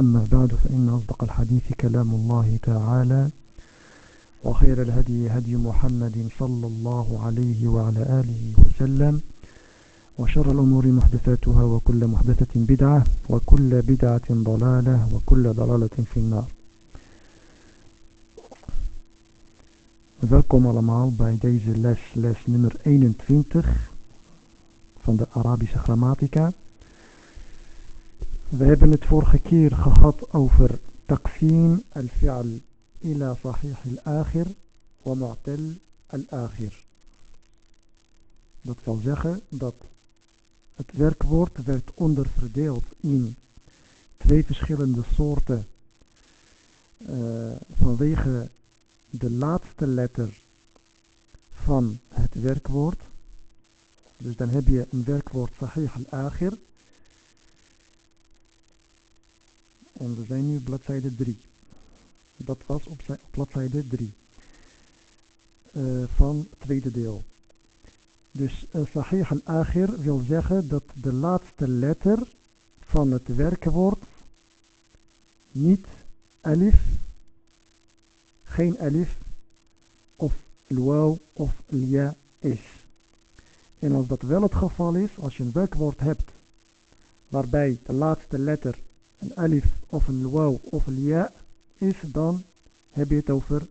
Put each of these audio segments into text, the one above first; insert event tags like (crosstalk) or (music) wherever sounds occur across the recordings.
أما بعد فإن أصدق الحديث كلام الله تعالى وخير الهدي هدي محمد صلى الله عليه وعلى آله وسلم وشر الأمور محدثاتها وكل محدثة بدعة وكل بدعة ضلالة وكل ضلالة في النار Welkom allemaal bij deze les, les nummer 21 van de Arabische grammatica. We hebben het vorige keer gehad over taqsim al-fi'al ila sahih al-akhir wa mu'tal al-akhir. Dat wil zeggen dat het werkwoord werd onderverdeeld in twee verschillende soorten uh, vanwege de laatste letter van het werkwoord. Dus dan heb je een werkwoord sahih al-akhir. En we zijn nu bladzijde 3. Dat was op, bladzijde 3. Uh, van het tweede deel. Dus uh, sahih al-akhir wil zeggen dat de laatste letter van het werkwoord niet alif, geen alif of luau of ja is. En als dat wel het geval is, als je een werkwoord hebt waarbij de laatste letter een alif of een luau of een ja is, dan heb je het over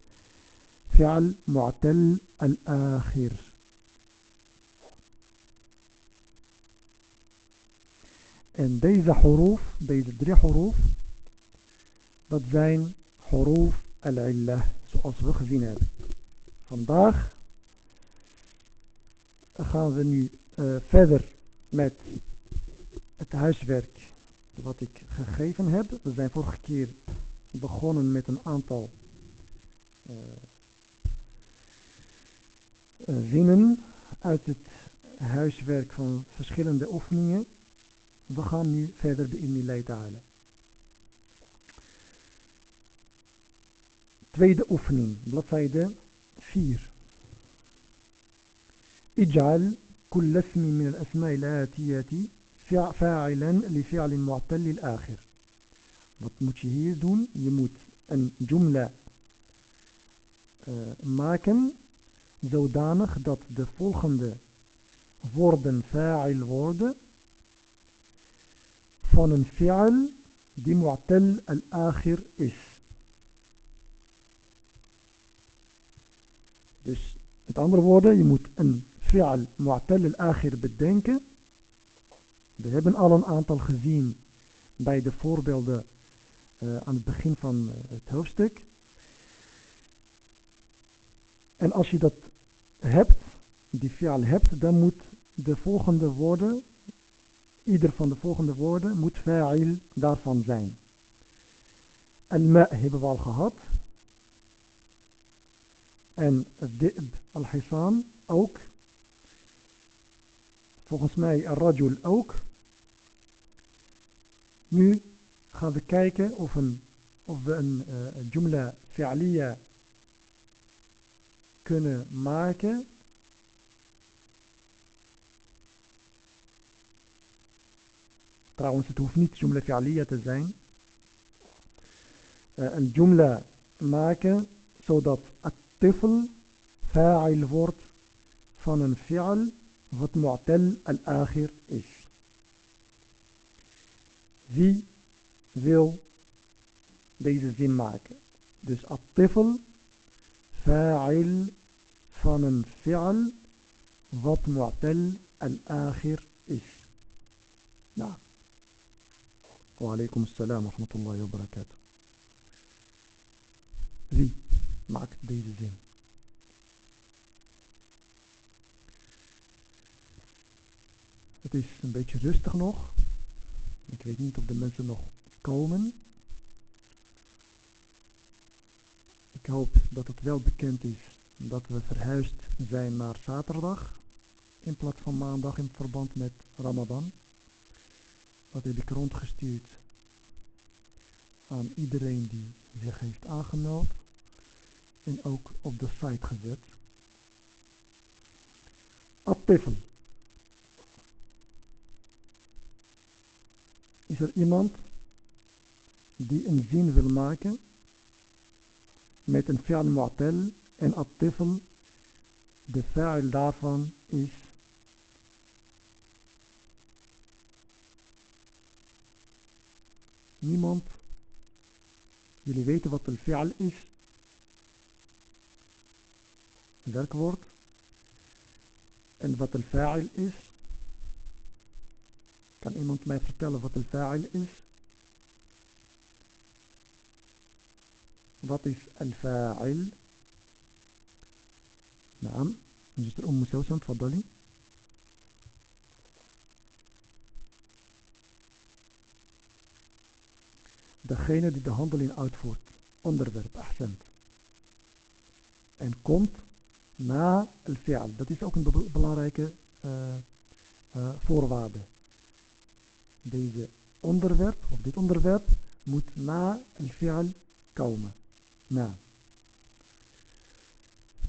fi'al mu'tal al-akhir. En deze huruf, deze drie huruf, dat zijn huruf al-illah, zoals we gezien hebben. Vandaag gaan we nu uh, verder met het huiswerk wat ik gegeven heb. We zijn vorige keer begonnen met een aantal uh, uh, zinnen uit het huiswerk van verschillende oefeningen. We gaan nu verder de Inni halen. Tweede oefening, bladzijde 4. اجعل كل اسم من الأسماء الآتية فاعلا لفعل معتل الآخر. Wat moet je hier doen? Je moet een jumla uh, maken zodanig dat de volgende woorden fa'il worden van een fi'al die mu'tal al-akhir is. Dus met andere woorden, je moet een fi'al mu'tal al-akhir bedenken. We hebben al een aantal gezien bij de voorbeelden uh, aan het begin van uh, het hoofdstuk. En als je dat hebt, die fi'al hebt, dan moet de volgende woorden, ieder van de volgende woorden moet fa'il daarvan zijn. Al-ma hebben we al gehad. En al-dib al-hisan ook. Volgens mij al-rajul ook. Nu gaan we kijken of, een, of we een uh, jumla kunnen maken. Trouwens, het hoeft niet jumla fi'aliya te zijn. Uh, een jumla maken zodat het tifl fa'il wordt van een fi'al wat mu'tal al-akhir is. Wie wil deze zin maken? Dus at-tifl fa'il van een fi'al wat mu'tal al-akhir is. Nou. Assalam wa rahmatullahi wa barakatuh. Wie maakt deze zin? Het is een beetje rustig nog. Ik weet niet of de mensen nog komen. Ik hoop dat het wel bekend is dat we verhuisd zijn naar zaterdag in plaats van maandag in verband met Ramadan. Dat heb ik rondgestuurd aan iedereen die zich heeft aangemeld en ook op de site gezet. At-tifl. Is er iemand die een zin wil maken met een fi'al mu'tal en at-tifl, de fa'il daarvan is niemand. Jullie weten wat een fi'al is. Werkwoord. En wat een fa'il is. Kan iemand mij vertellen wat een fa'il is? Wat is الفاعل نعم مستر أم سوسن تفضلي degene die de handeling uitvoert onderwerp accent en komt na el fi'al dat is ook een belangrijke uh, uh, voorwaarde deze onderwerp of dit onderwerp moet na el fi'al komen نعم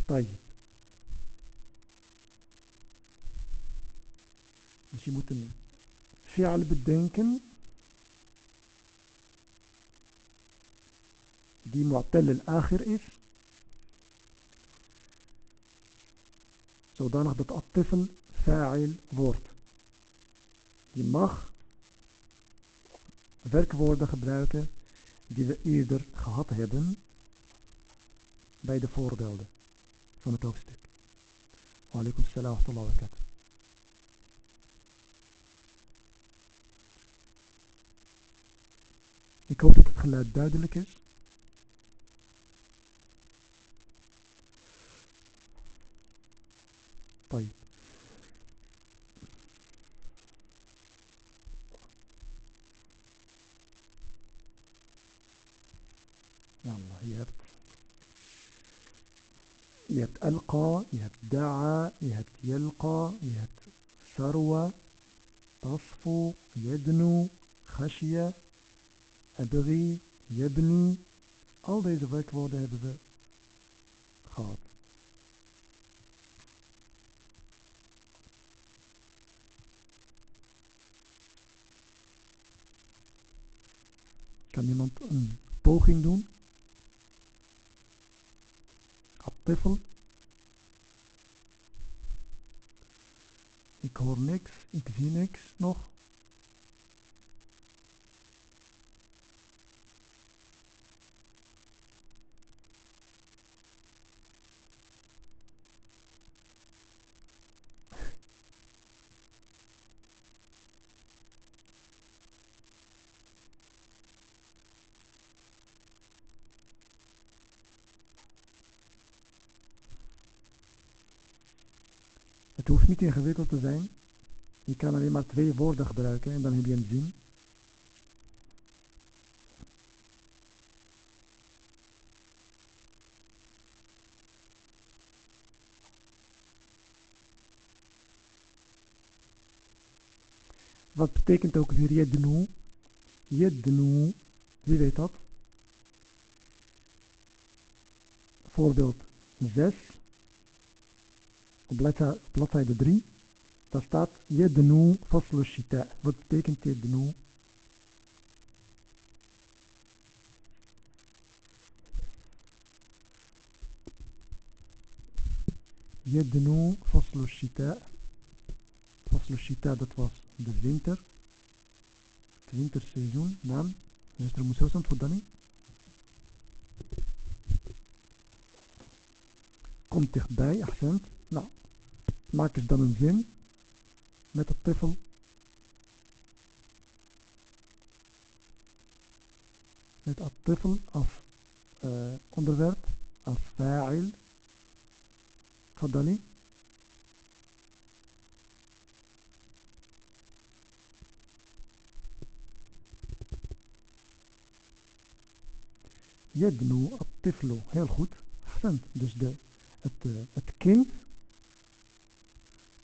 طيب dus je moet een fi'al bedenken die mu'tal al-akhir is zodanig dat at-tifl fa'il wordt je mag werkwoorden gebruiken die we eerder gehad hebben bij de voorbeelden van het hoofdstuk. Wa alaikum salam wa rahmatullahi wa barakatuh. Ik hoop dat het geluid duidelijk is. طيب يتظاهر يتألقى يتدعى يتيلقى يتثروى تصفو يدنو خشية أبغي يبني al deze werkwoorden hebben we gehad kan iemand een poging doen Ik hoor niks, ik zie niks nog. Niet ingewikkeld te zijn. Je kan alleen maar twee woorden gebruiken en dan heb je een zin. Wat betekent ook weer yednu? Yednu, wie weet dat? Voorbeeld 6 op bladzijde 3, daar staat Yednu faslu shita. Wat betekent Yednu? Yednu faslu shita. Dat was de winter. Het winterseizoen. Naam. Zuster Moussaousan, tfaddali. Komt dichtbij, accent. Nou, maak eens dan een zin met het tiffel. Met het tiffel als uh, onderwerp, als fa'il. تفضلي يدنو الطفل heel goed أحسنت dus de, het, uh, het kind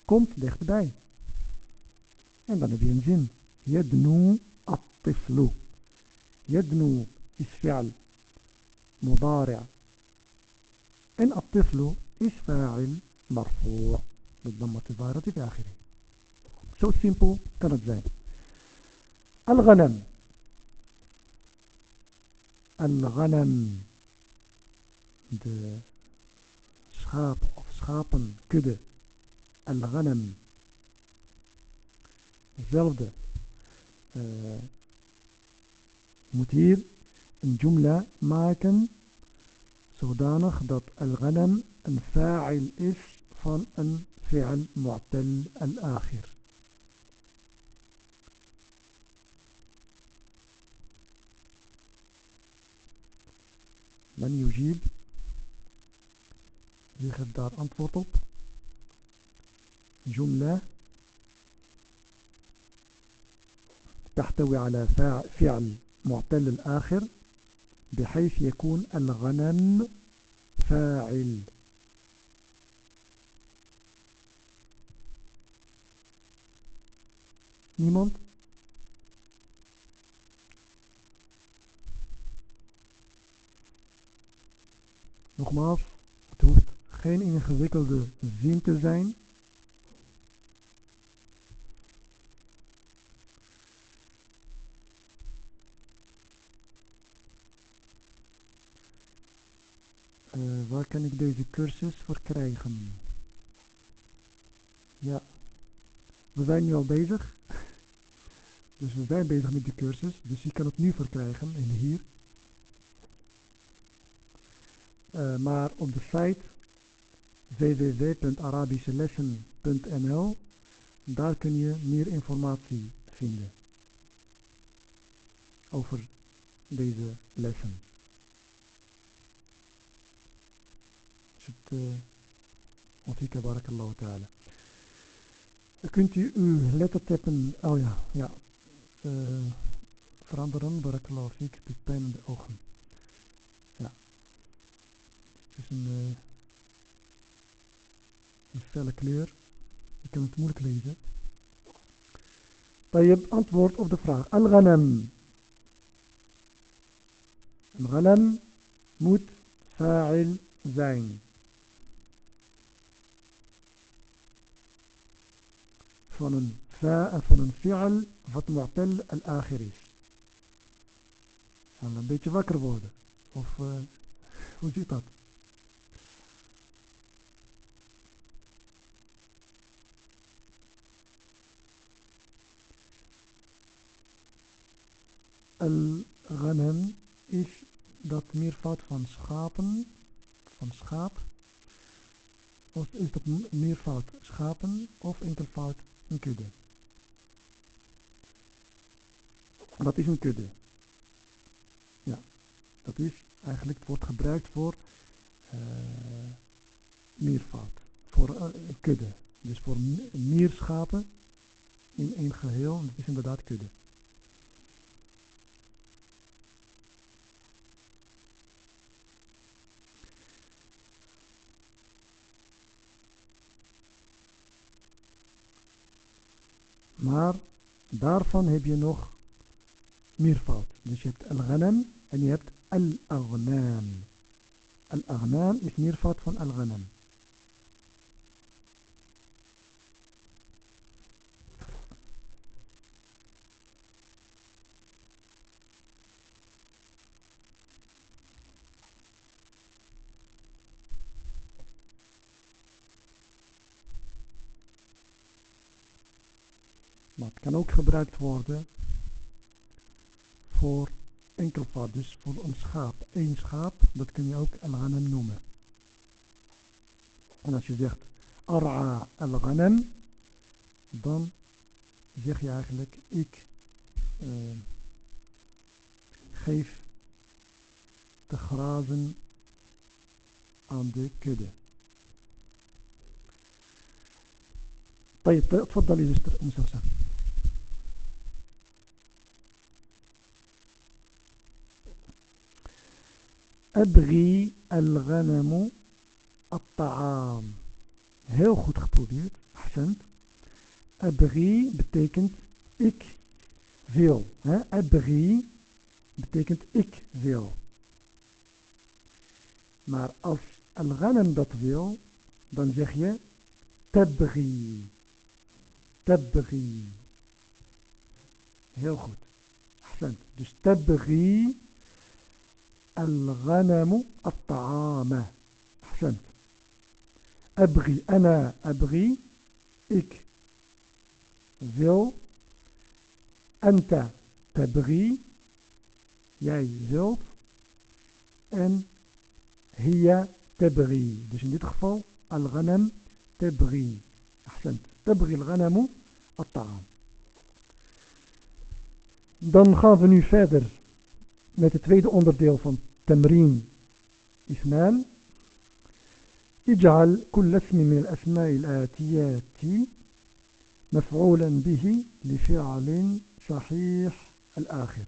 komt dichterbij. En dan heb je een zin. Yadnu at-tiflu. Yadnu is fi'al mudari' en at-tiflu is fa'il marfu' بالضمة الظاهرة في آخره. Zo simpel kan het zijn. Al-ghanam. al-ghanam. De schaap of schapen, Al-ghanam. Hetzelfde. Uh, moet hier een jumla maken zodanig dat al-ghanam een fa'il is van een fi'al mu'tal al-akhir. من يجيب geeft daar antwoord op جملة تحتوي على فعل معتل الآخر بحيث يكون الغنم فاعل نيموند Nogmaals, het hoeft geen ingewikkelde zin te zijn. Uh, waar kan ik deze cursus voor krijgen? Ja, we zijn nu al bezig. (laughs) Dus we zijn bezig met die cursus. Dus je kan het nu verkrijgen in hier. Uh, maar op de site www.arabischelessen.nl daar kun je meer informatie vinden over deze lessen. وفيك بارك الله تعالى kunt u uw lettertypen oh ja, ja uh, veranderen barakallahu fiek heb pijn in de ogen ja het is een uh, een felle kleur je kan het moeilijk lezen طيب antwoord op de vraag al-ghanam al-ghanam moet fa'il zijn Van een fa van een fi'al wat mu'tal al-akhir is. Gaan een beetje wakker worden. Of uh, hoe zit dat? Al-ghanam is dat meervoud van schapen, van schaap. Of is dat meervoud schapen of enkelvoud een kudde. Wat is een kudde? Ja, dat is eigenlijk, het wordt gebruikt voor uh, meervoud. Voor uh, kudde. Dus voor meer schapen in één geheel. Dat is inderdaad kudde. Maar daarvan heb je nog meervoud. Dus je hebt al-ghanam en je hebt al-aghnam. Al-aghnam is meervoud van al-ghanam. kan ook gebruikt worden voor enkelvoud, dus voor een schaap. Eén schaap, dat kun je ook al-ghanam noemen. En als je zegt ar'a al-ghanam, dan zeg je eigenlijk ik uh, geef de grazen aan de kudde. طيب تفضلي زوجتر ام سوسن أبغي الغنم الطعام heel goed geprobeerd accent أبغي betekent ik wil hè? أبغي betekent ik wil maar als al-ghanam dat wil dan zeg je tabghi tabghi heel goed accent dus tabghi الغنم الطعام. أحسنت. أبغي أنا أبغي إك. ذو. أنت تبغي. ياي ذو. أن هي تبغي. باش ان تخفو الغنم تبغي. أحسنت. تبغي الغنم الطعام. Dan gaan فادر. met het tweede onderdeel van Tamrin Isnan. اجعل كل اسم من الأسماء الآتيات مفعولا به لفعل صحيح الآخر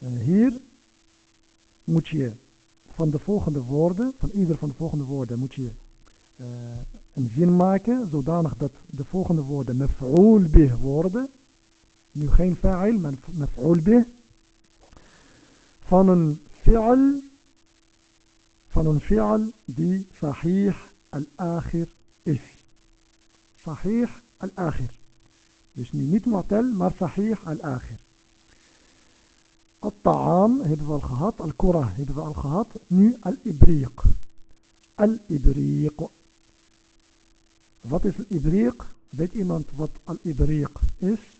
hier moet je van de volgende woorden, van ieder van de volgende woorden moet je uh, een zin maken, zodanig dat de volgende woorden maf'ul bih worden. Nu geen fa'il, maar maf'ul bih. Van een fi'al, van een fi'al die sahih al-akhir is. Sahih al-akhir. Dus nu niet mu'tal, maar sahih al-akhir. الطعام hebben we al gehad. Al-Qura hebben we al gehad. Nu al-Ibriq. Al-Ibriq. Wat is al-Ibriq? Weet iemand wat al-Ibriq is?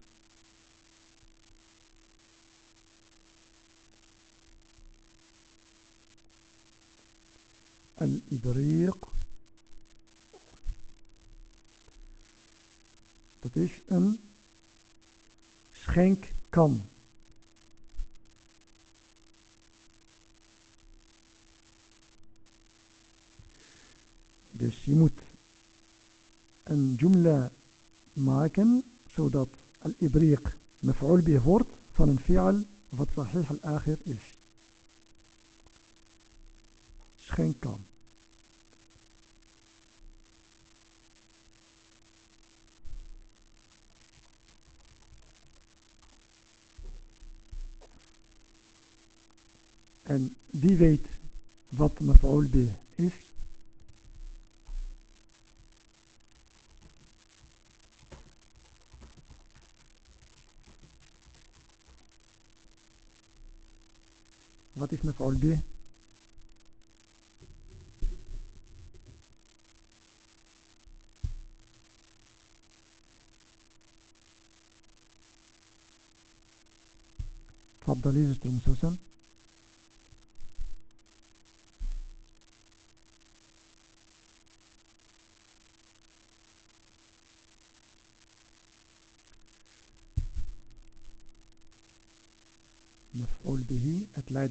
Al-Ibriq. Dat is een schenkkan. Dus je moet een jumla maken zodat al-ibriq maf'ul bih wordt van een fi'al wat sahih al-akhir is. Schenk En wie weet wat maf'ul bih is? Wat is maf'ul bih? تفضلي زوجة المسوسن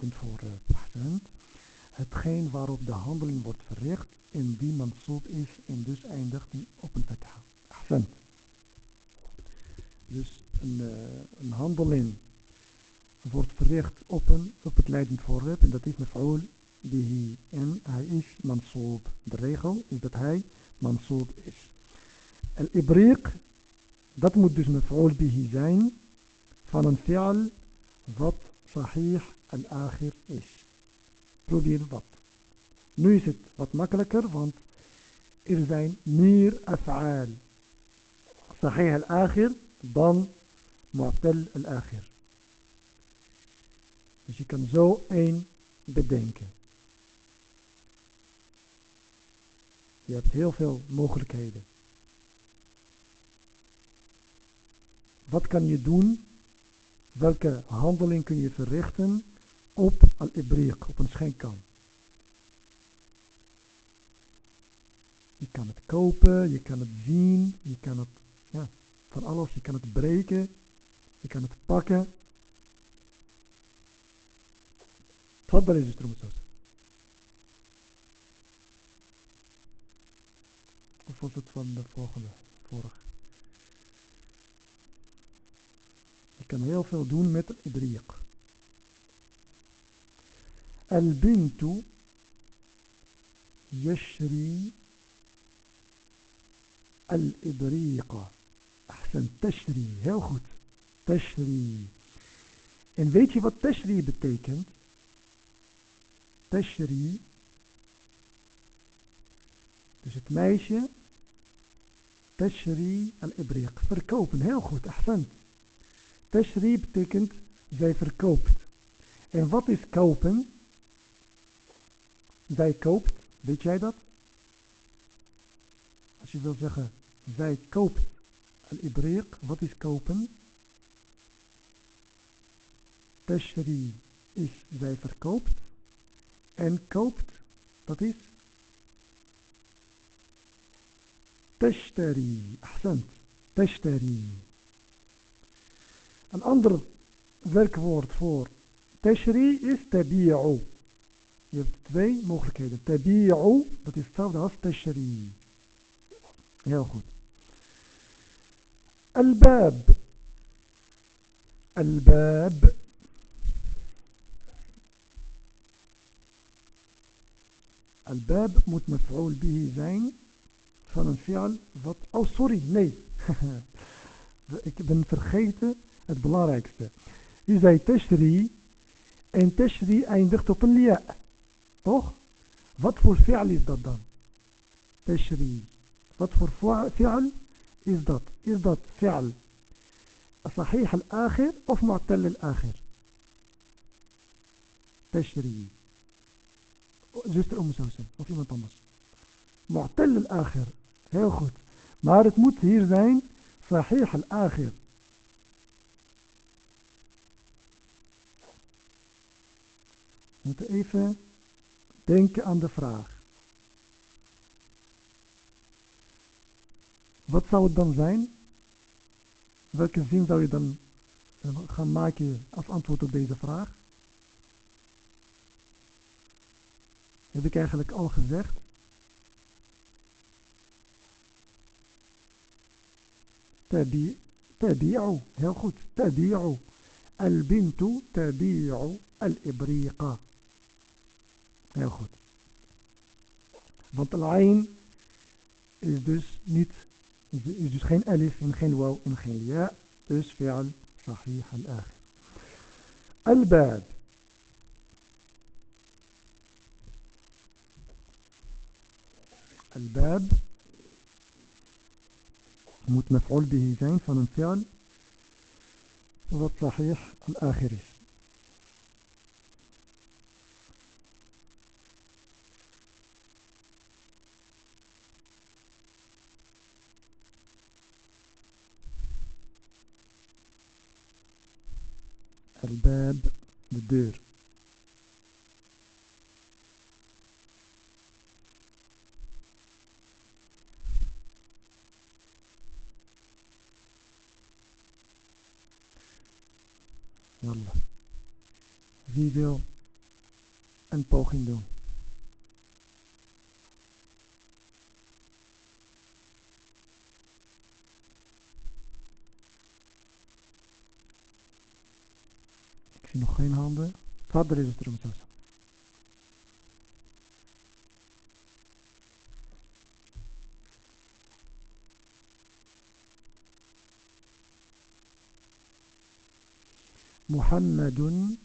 leidend voor uh, Hetgeen waarop de handeling wordt verricht en die mansoob is en dus eindigt op een fatha. Dus een, uh, een handeling wordt verricht op, een, op het leidend voorwerp en dat is maf'ul bihi en hij is mansoob. De regel is dat hij mansoob is. Al-ibriq, dat moet dus maf'ul bihi zijn van een fi'al wat sahih al-akhir is. Probeer wat. Nu is het wat makkelijker, want er zijn meer af'aal. Sahih al-akhir dan mu'tal al-akhir. Dus je kan zo één bedenken. Je hebt heel veel mogelijkheden. Wat kan je doen Welke handeling kun je verrichten op al-ibriq, op een schenkkan? Je kan het kopen, je kan het zien, je kan het, ja, van alles. Je kan het breken, je kan het pakken. Tfaddal is het trouwens. Of was het van de volgende, vorige? Je kan heel veel doen met idriq. Al-bintu yashri al-idriqa. Ahsan, tashri. Heel goed. Tashri. En weet je wat tashri betekent? Tashri. Dus het meisje. Tashri al-ibriq. Verkopen. Heel goed. Ahsan. Tashri betekent Zij verkoopt. En wat is kopen? Zij koopt. Weet jij dat? Als je wil zeggen, zij koopt al-ibriq. Wat is kopen? Tashri is zij verkoopt. En koopt, dat is tashtari. Ahsant. Tashtari. Een ander werkwoord voor tashri is tabi'u. Je hebt twee mogelijkheden. Tabi'u, dat is hetzelfde als tashri. Heel goed. Al-bab. Al-bab. Al-bab moet maf'ul bihi zijn van een fi'al wat... Oh, sorry, nee. Ik ben vergeten het belangrijkste. U zei tashri en tashri eindigt op een lia. Toch? Wat voor fi'al is dat dan? Tashri. Wat voor fi'al is dat? Is dat fi'al صحيح الآخر of معتل الآخر تشري zuster Om Sousen of iemand anders معتل الآخر heel goed maar het moet hier zijn صحيح الآخر we moeten even denken aan de vraag Wat zou het dan zijn? Welke zin zou je dan eh, gaan maken als antwoord op deze vraag? Heb ik eigenlijk al gezegd. Tabi'u, heel goed. Tabi'u. Al-bintu tabi'u al-ibriqa. Heel goed. Want al-ain is dus niet is dus geen alif en geen waw en geen ja. Dus fi'al sahih al-akhir. Al-bab. Al-bab moet maf'ul bihi zijn van een fi'al wat sahih al-akhir is. Al-Bab, de deur. Yallah. Wie wil een poging doen? Is het erom zo. محمد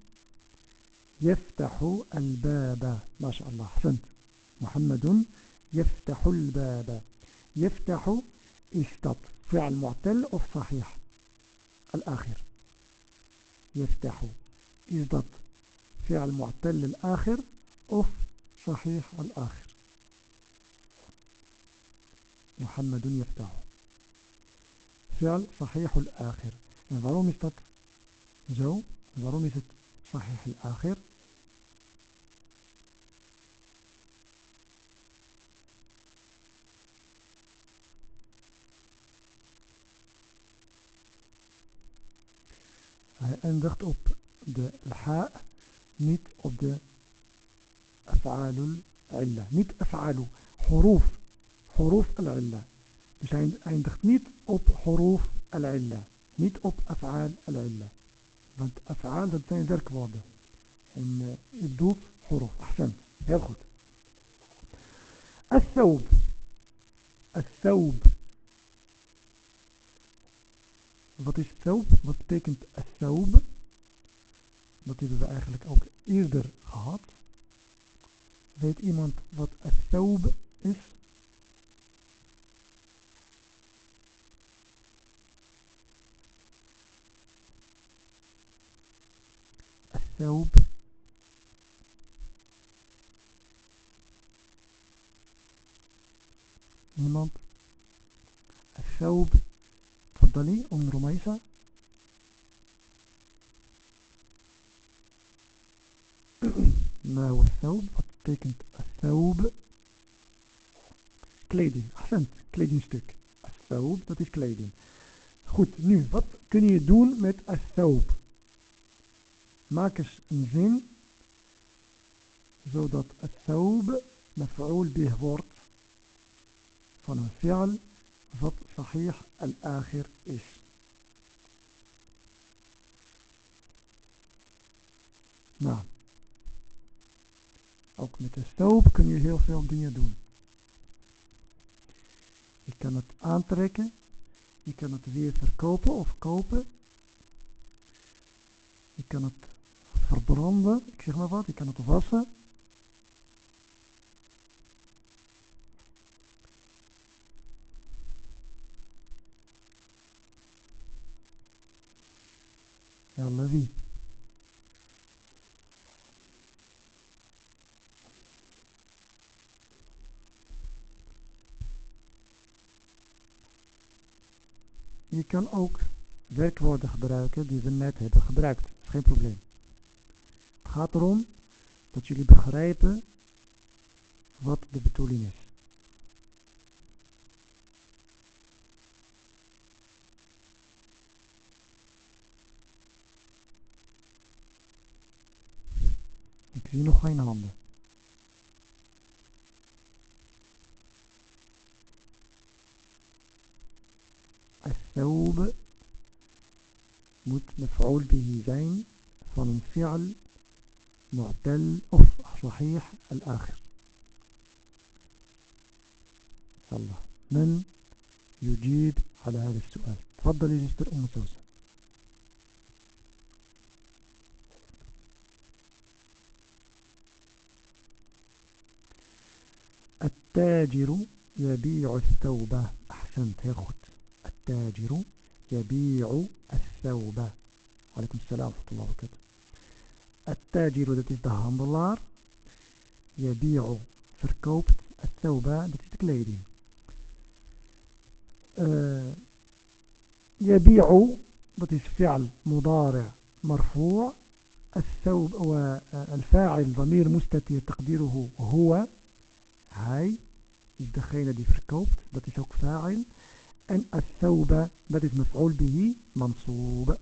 يفتح الباب. ما شاء الله أحسنت. محمد يفتح الباب. يفتح استط فعل معتل أو صحيح؟ الآخر. يفتح is فعل معتل الآخر أف صحيح الآخر محمد يفتح فعل صحيح الآخر en مستط جو dat مستط صحيح الآخر? Hij eindigt op de haak. Niet op de af'alul illa. Niet af'alu, huruf. Huruf al-illa. Dus hij eindigt niet op huruf al-illa. Niet op af'al al-illa. Want af'al dat zijn werkwoorden. En uh, het doet huruf. Ahsan. Heel goed. الثوب الثوب wat is thawb? Wat betekent thawb? Dat hebben we eigenlijk ook eerder gehad. Weet iemand wat thawb is? الثوب niemand الثوب تفضلي أم رميسة ما هو الثوب wat betekent الثوب kleding accent kledingstuk الثوب dat is kleding goed nu wat kun je doen met الثوب maak eens een zin zodat الثوب مفعول به wordt van een fi'al wat sahih al-akhir is. Nou, Ook met de soap kun je heel veel dingen doen. Je kan het aantrekken. Je kan het weer verkopen of kopen. Je kan het verbranden, ik zeg maar wat. Je kan het wassen. Yalla Je kan ook werkwoorden gebruiken die we net hebben gebruikt. Geen probleem. Het gaat erom dat jullie begrijpen wat de bedoeling is. Ik zie nog geen handen. الثوب مفعول به زين فمن فعل معتل أف صحيح الآخر. الله من يجيب على هذا السؤال؟ تفضل يا أم سوسة التاجر يبيع الثوب. أحسنت ياخد التاجر يبيع الثوب. عليكم السلام ورحمة الله وبركاته. التاجر dat is handelaar يبيع verkoopt الثوب is de kleding uh, يبيع dat is فعل مضارع مرفوع. الثوب والفاعل ضمير مستتر تقديره هو. hij is degene die verkoopt dat is fa'il en الثوب dat is مفعول به منصوب.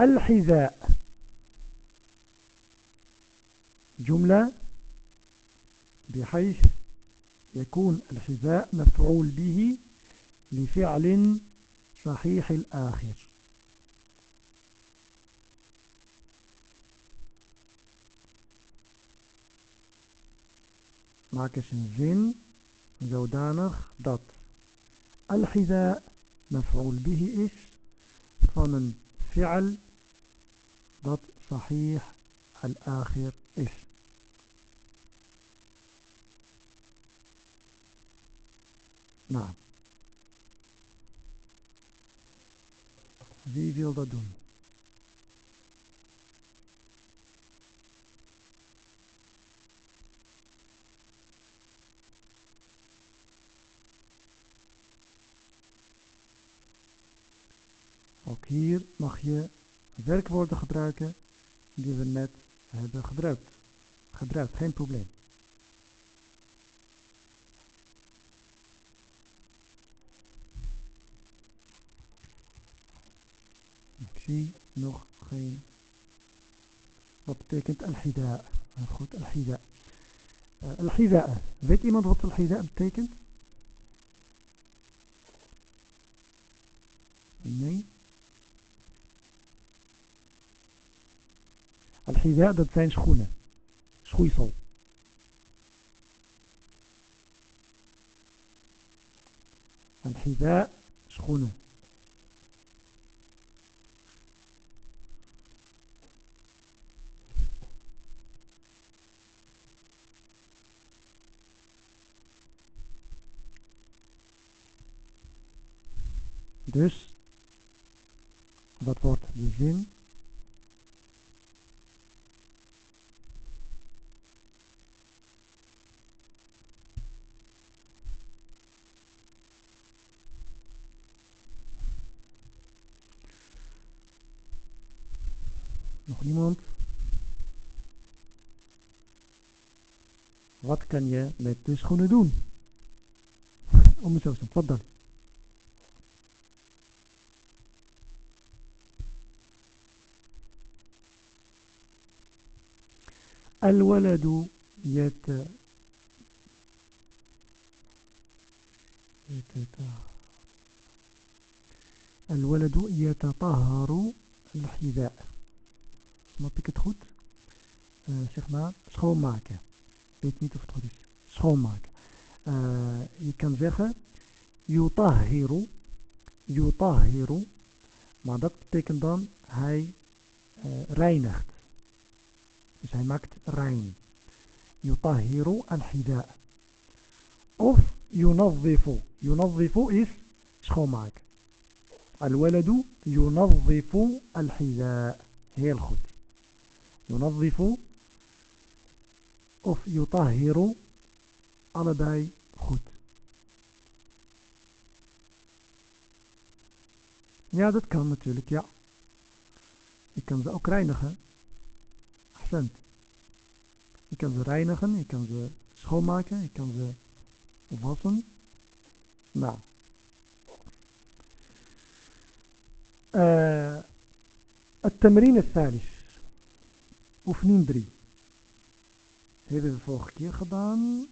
الحذاء. جملة بحيث يكون الحذاء مفعول به لفعل صحيح الآخر. Maak eens een zin zodanig dat. الحذاء مفعول به إس ضمن فعل ضد صحيح الآخر إس نعم. زي فيلد دون Ook hier mag je werkwoorden gebruiken die we net hebben gebruikt. Gebruikt, geen probleem. Ik zie nog geen... Wat betekent al-hida? Goed, al-hida. Uh, al-hida. Weet iemand wat al-hida betekent? Nee? Al-hida, dat zijn schoenen. Schoeisel. Al-hida, schoenen. Dus, wat wordt de zin? Niemand? Wat kan je met de schoenen doen? Om zo te wat dan? الولد يت الولد يتطهر الحذاء snap ik het goed uh, zeg maar schoonmaken weet niet of het goed is schoonmaken uh, je kan zeggen yutahiru yutahiru maar dat betekent dan hij uh, reinigt dus hij maakt rein yutahiru al-hida of yunazzifu yunazzifu is schoonmaken الولد ينظف الحذاء heel goed ينظف of يطهر allebei goed ja dat kan natuurlijk ja je kan ze ook reinigen accent je kan ze reinigen je kan ze schoonmaken je kan ze wassen nou التمرين الثالث oefening 3 hebben we vorige keer gedaan.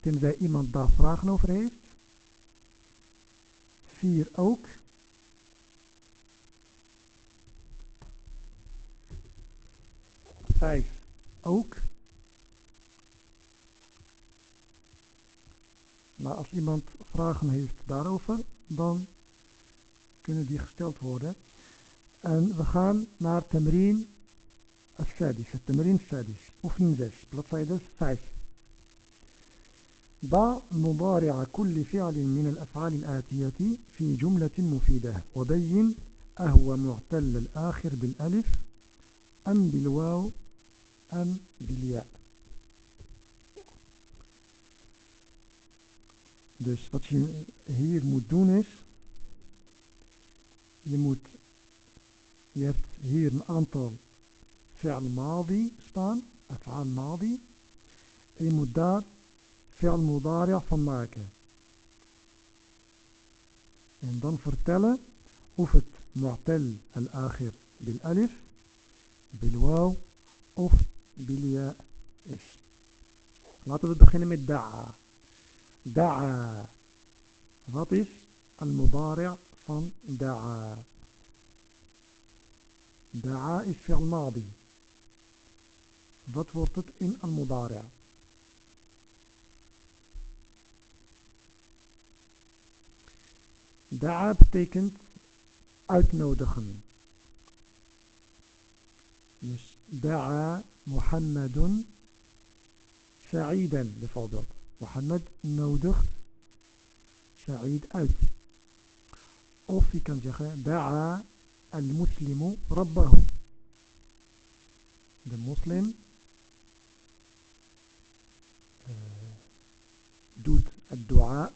Tenzij iemand daar vragen over heeft. 4 ook. 5 ook. Maar als iemand vragen heeft daarover dan kunnen die gesteld worden. En we gaan naar Tamrin السادس التمرين السادس oefening 6 bladzijde 5 ضع مضارع كل فعل من الأفعال الآتية في جملة مفيدة وبين أهو معتل الآخر بالألف أم بالواو أم بالياء. Dus wat je hier moet doen is, je moet, Je hebt hier een aantal fi'al madi staan, af'al madi. En je moet daar fi'al mudari' van maken. En dan vertellen of het mu'tal al-akhir bil-alif, bil-waw of bil-ya is. Laten we beginnen met da'a. Da'a. Wat is al-mudari' van da'a? Da'a is fi'al madi. Wat wordt het in al-mudari'? Da'a betekent uitnodigen. Dus da'a Muhammadun Sa'iden bijvoorbeeld. Mohammed nodigt Sa'id uit. Of je kan zeggen da'a al-muslimu rabbahu. De moslim uh, doet het dua,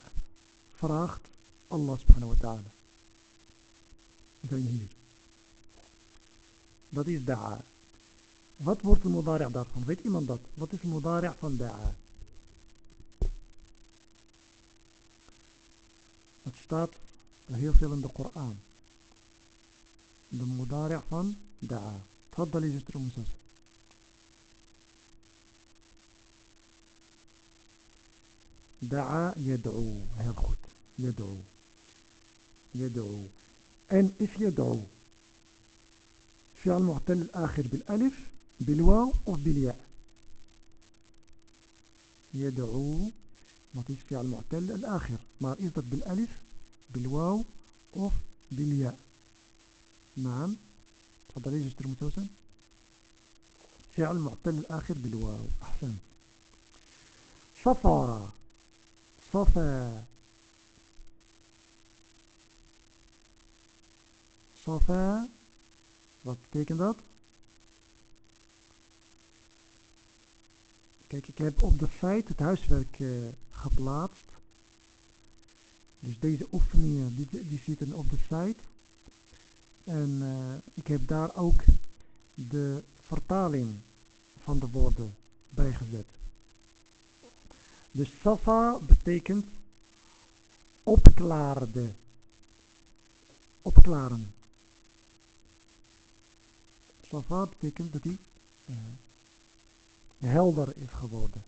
vraagt Allah subhanahu wa ta'ala. Dat is da'a. Wat wordt de mudari' daarvan? Weet iemand dat? Wat is de mudari' van da'a? Het staat heel veel in de Koran. ده مضارع فن دعا. تفضل يا المسلسل دعا. يدعو. heel goed يدعو. يدعو. أن إف يدعو. فعل معتل الآخر بالألف بالواو أو بالياء. يدعو. ما فيش فعل معتل الآخر. مع اصدق بالألف بالواو أو بالياء. نعم تفضل يا جستر متوسن فعل معتل الآخر بالواو أحسن صفا صفا صفا wat betekent dat? Kijk, ik heb op de site het huiswerk uh, geplaatst. Dus deze oefeningen, die, die zitten op de site. En uh, ik heb daar ook de vertaling van de woorden bijgezet. Dus Safa betekent opklaarde. Opklaren. Safa betekent dat hij uh, helder is geworden.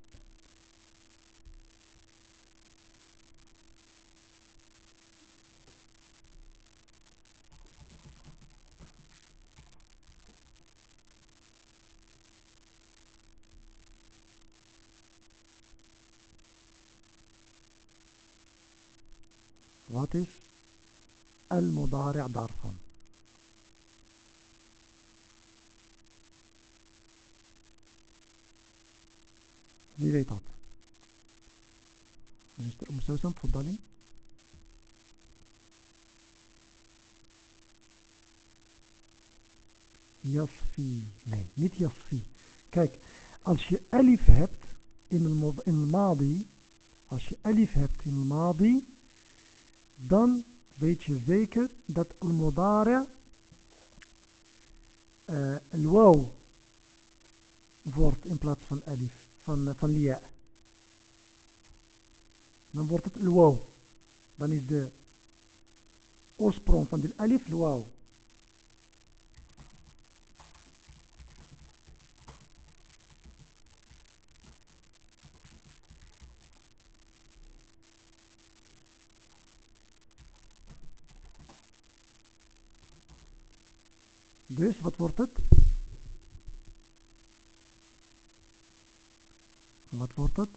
يعطف المضارع ظرفا دي بيتات مستوسم تفضلي يصفي نعم نيت يصفي. كيك. als je alif hebt in الماضي als je alif hebt in الماضي dan weet je zeker dat al-mudari al-waw wordt in plaats van alif, van, uh, van lia. Dan wordt het al-waw. Dan is de oorsprong van de alif al-waw. ليش بتورطت بتورطت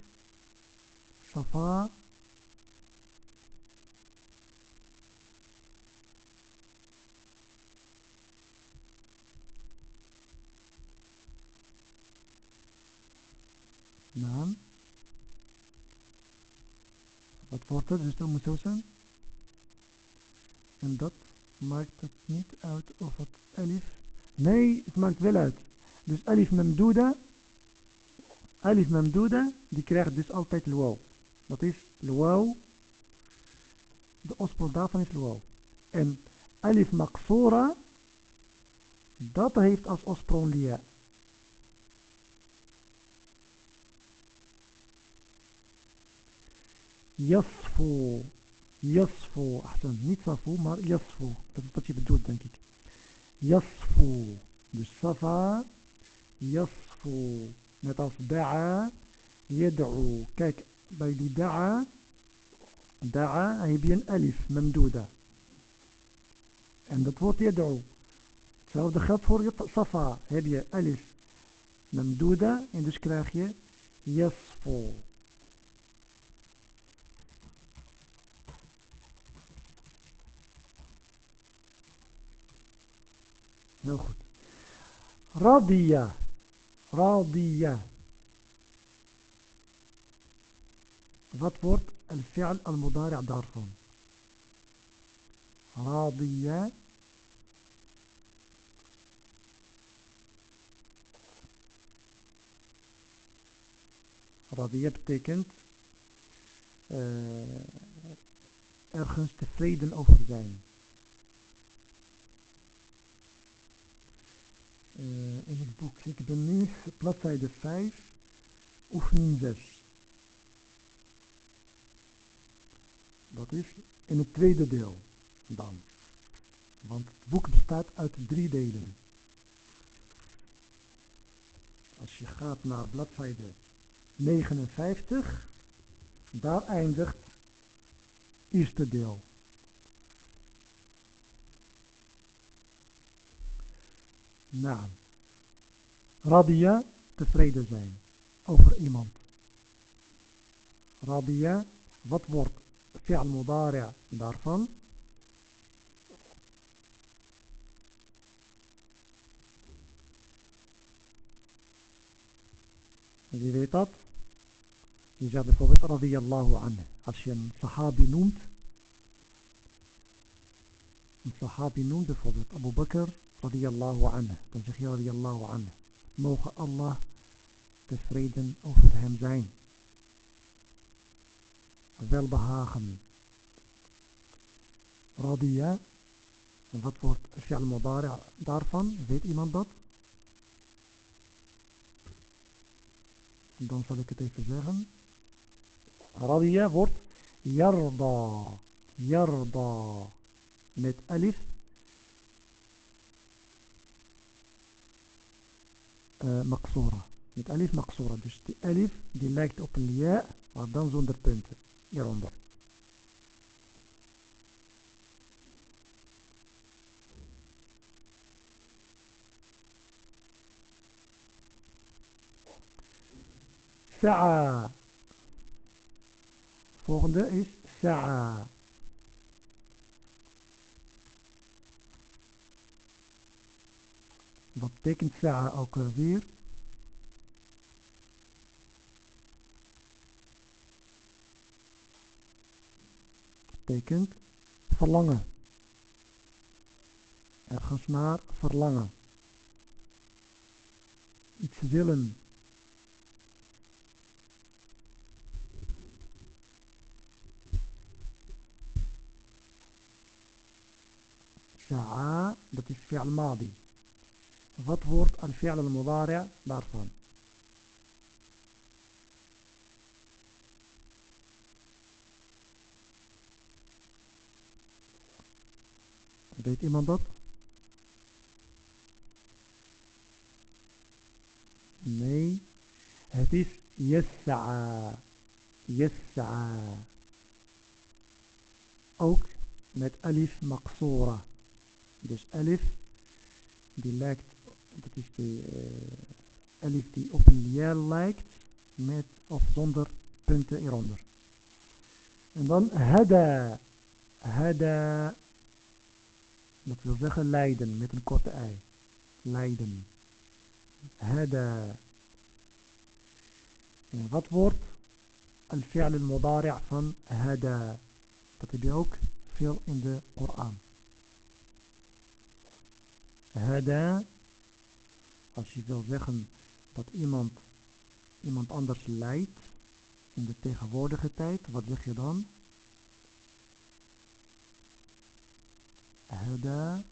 صفاء نعم. بتورطت جسم مسوسن. ام دوت. Maakt het niet uit of het alif. Nee, het maakt wel uit. Dus alif memduda. Alif memduda, die krijgt dus altijd luwaw. Dat is luwaw. De oorsprong daarvan is luwaw. En alif maksura, dat heeft als oorsprong lia. Yasfu. يصفو أحسن نيت صفو مار يصفو. تبطي بدول دانكيك يصفو مش صفا يصفو نتاف باعا يدعو كاك بايلي دعا. دعا هي بين ألف ممدودة. عند تفوت يدعو. تساو دخلت فور صفا هي بين ألف ممدودة. عندش كراخية يصفو. Heel goed. Radia. Radia. Wat wordt الفعل المضارع daarvan? Radia. Radia betekent uh, ergens tevreden over zijn. In het boek. Ik ben nu bladzijde 5, oefening 6. Dat is in het tweede deel dan. Want het boek bestaat uit drie delen. Als je gaat naar bladzijde 59, daar eindigt eerste deel. Naam. Radia, tevreden zijn over iemand. Radia, wat wordt fi'al mudari' daarvan? Wie weet dat? Je zegt bijvoorbeeld radiyallahu anhu. Als je een sahabi noemt, een sahabi noemt bijvoorbeeld Abu Bakr رضي الله عنه تنشخي رضي الله عنه موخ الله تفريدا أو فرهم زين ذل بهاخم رضي ذات فورت الشيء المضارع دارفا زيت إيمان دات dan zal ik het even zeggen. يرضى wordt Yarda. Yarda. مقصورة. ديت ألف مقصورة دوش دي ألف دي لايكت أوبن الياء وردان زوندر بنت يروندر ساعة فوق ده إيش ساعة Wat betekent sa'a ook weer? Betekent verlangen. Ergens naar verlangen. Iets willen. Sa'a, dat is fi'al madi. فتفرض الفعل المضارع بأرقام بيت إيمان ضد Nee. Het is Yessa'a. Yessa'a. Ook met alif maqsura. Dus alif die lijkt dat is de uh, alif die op een lijkt, met of zonder punten eronder. En dan hada, hada, dat wil zeggen leiden, met een korte ei. Leiden. Hada. En wat wordt al-fi'al al-mudari' van hada? Dat heb je ook veel in de Koran. Hada, als je wil zeggen dat iemand iemand anders leidt in de tegenwoordige tijd, wat zeg je dan? Hada.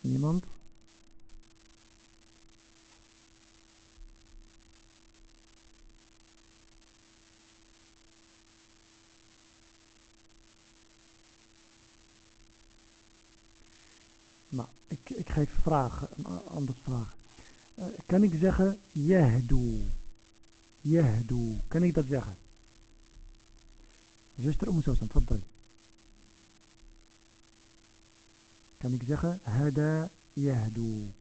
Niemand? Even vragen, een andere vraag. Uh, kan ik zeggen yahdu? Yahdu. Kan ik dat zeggen? Zuster Umm Sousan, tfaddal. Kan ik zeggen hada yahdu?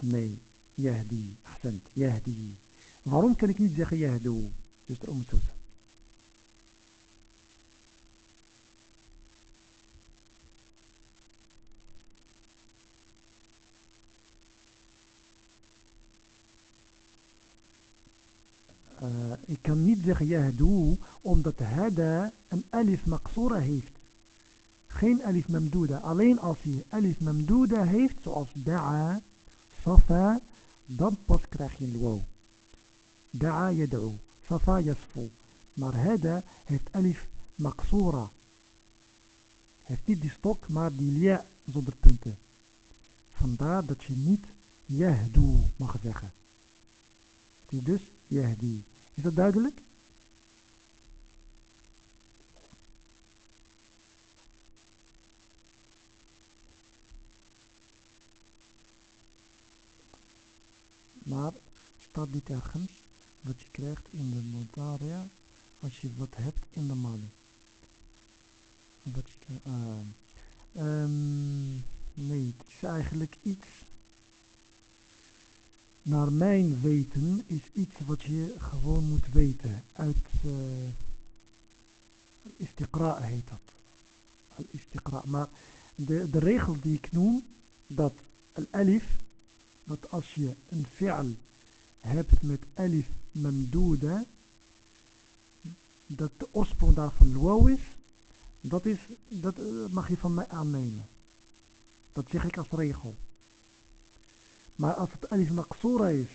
Nee, yahdi. Ahsend, yahdi. Waarom kan ik niet zeggen yahdu? Zuster Umm Sousan. Ik kan niet zeggen yahdu omdat hada een alif maqsura heeft. Geen alif mamduda. Alleen als hij alif mamduda heeft, zoals da'a, safa, dan pas krijg je een wow. Da'a yad'u, safa yasfu. Maar hada heeft alif maqsura. Heeft niet die stok, maar die lia zonder punten. Vandaar dat je niet yahdu mag zeggen. Dus yahdi. Is dat duidelijk? Maar staat niet ergens wat je krijgt in de notaria als je wat hebt in de mali. Wat je, uh, um, nee, het is eigenlijk iets naar mijn weten is iets wat je gewoon moet weten. Uit uh, istiqra heet dat. Al-istiqra. Maar de, regel die ik noem, dat al-alif, dat als je een fi'al hebt met alif mamduda, dat de oorsprong daarvan waw is, Dat, is, dat mag je van mij aannemen. Dat zeg ik als regel. Maar als het alif maqsura is,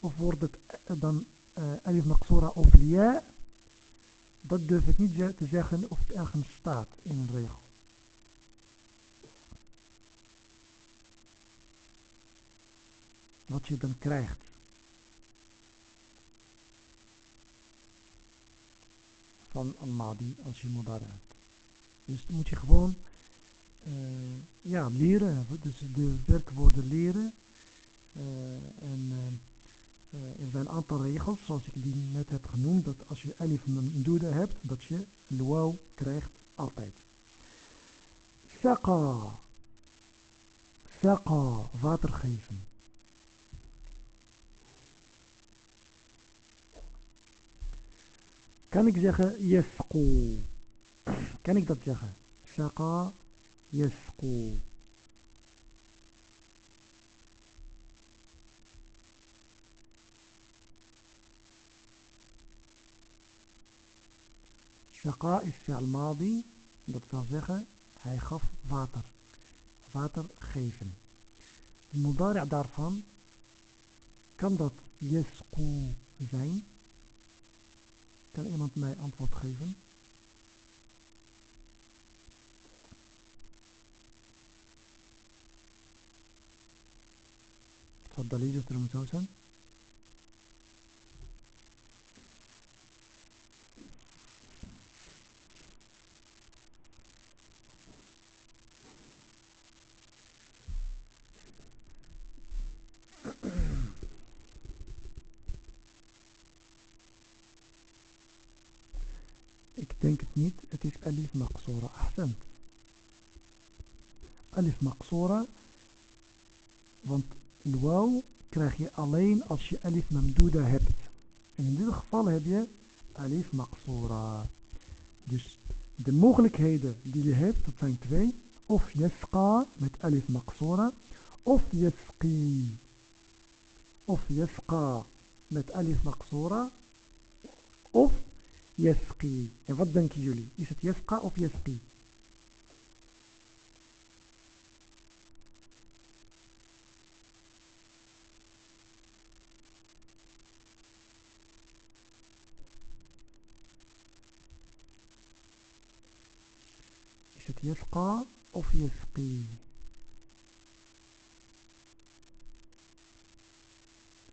of wordt het dan uh, alif maqsura of lia, dat durf ik niet te zeggen of het ergens staat in een regel. Wat je dan krijgt. Van een madi als je modara hebt. Dus dan moet je gewoon uh, ja, leren. Dus de werkwoorden leren. Uh, en uh, er zijn een aantal regels, zoals ik die net heb genoemd, dat als je alif mamduda hebt, dat je luau krijgt altijd. Saqa. Saqa, water geven. Kan ik zeggen yasqu? Kan ik dat zeggen? Saqa yasqu. شقاء الفعل الماضي بتنزخة هاي خف فاتر. فاتر خيفن. المضارع دارفان كان دات يسقو زين؟ كان ايمانت ماي أنفوت خيفن. تفضلي جسر المتوسن Ahsend. Alif maqsura. Want Wauw krijg je alleen als je alif mamduda hebt. En in dit geval heb je alif maqsura. Dus de mogelijkheden die je hebt, dat zijn twee. Of yasqa met alif maqsura. Of yasqi. Of yasqa met alif maqsura. Of yasqi. En wat denken jullie? Is het yasqa of yasqi? يسقى of يسقي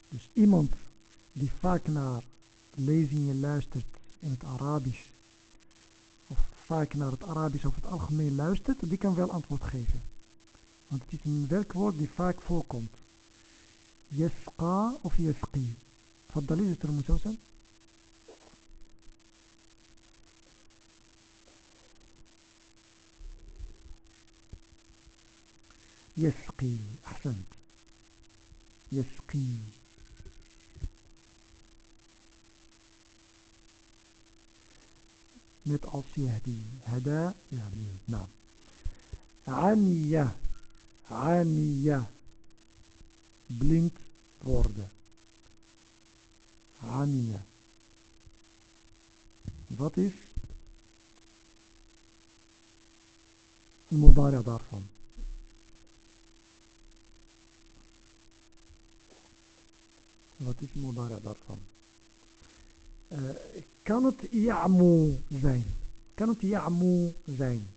dus iemand die vaak naar lezingen luistert in het Arabisch of vaak naar het Arabisch of het algemeen luistert die kan wel antwoord geven want het is een werkwoord die vaak voorkomt يسقى of يسقي تفضلي دكتور مسوسن يسقي أحسنت. يسقي net als يهدي. هدى يهدي. نعم. عمية عمية blind worden عمية wat is المضارع daarvan Wat is mudara daarvan? Uh, kan het ya'mu zijn? Kan het ya'mu zijn?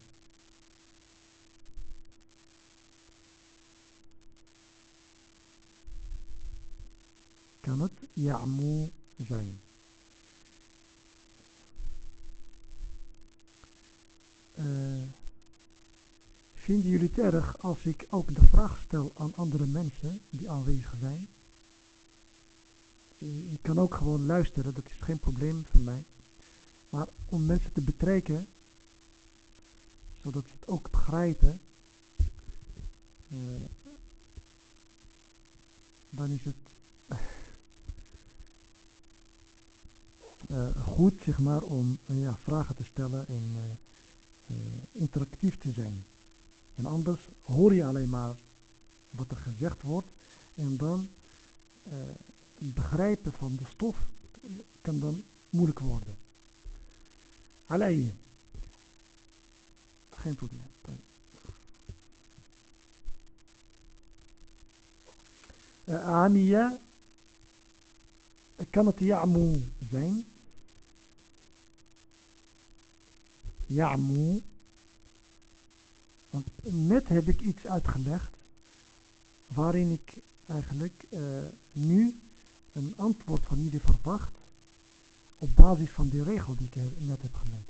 Kan het ya'mu zijn? Uh, vinden jullie het erg als ik ook de vraag stel aan andere mensen die aanwezig zijn? Je kan ook gewoon luisteren, dat is geen probleem voor mij. Maar om mensen te betrekken, zodat ze het ook begrijpen, uh, dan is het uh, (laughs) goed zeg maar, om uh, ja, vragen te stellen en interactief te zijn. En anders hoor je alleen maar wat er gezegd wordt en dan begrijpen van de stof eh, kan dan moeilijk worden. Alleen, geen probleem. Ania, kan het Ya'mu zijn? Ya'mu. Want net heb ik iets uitgelegd waarin ik eigenlijk uh, nu een antwoord van jullie verwacht op basis van die regel die ik net heb geleerd.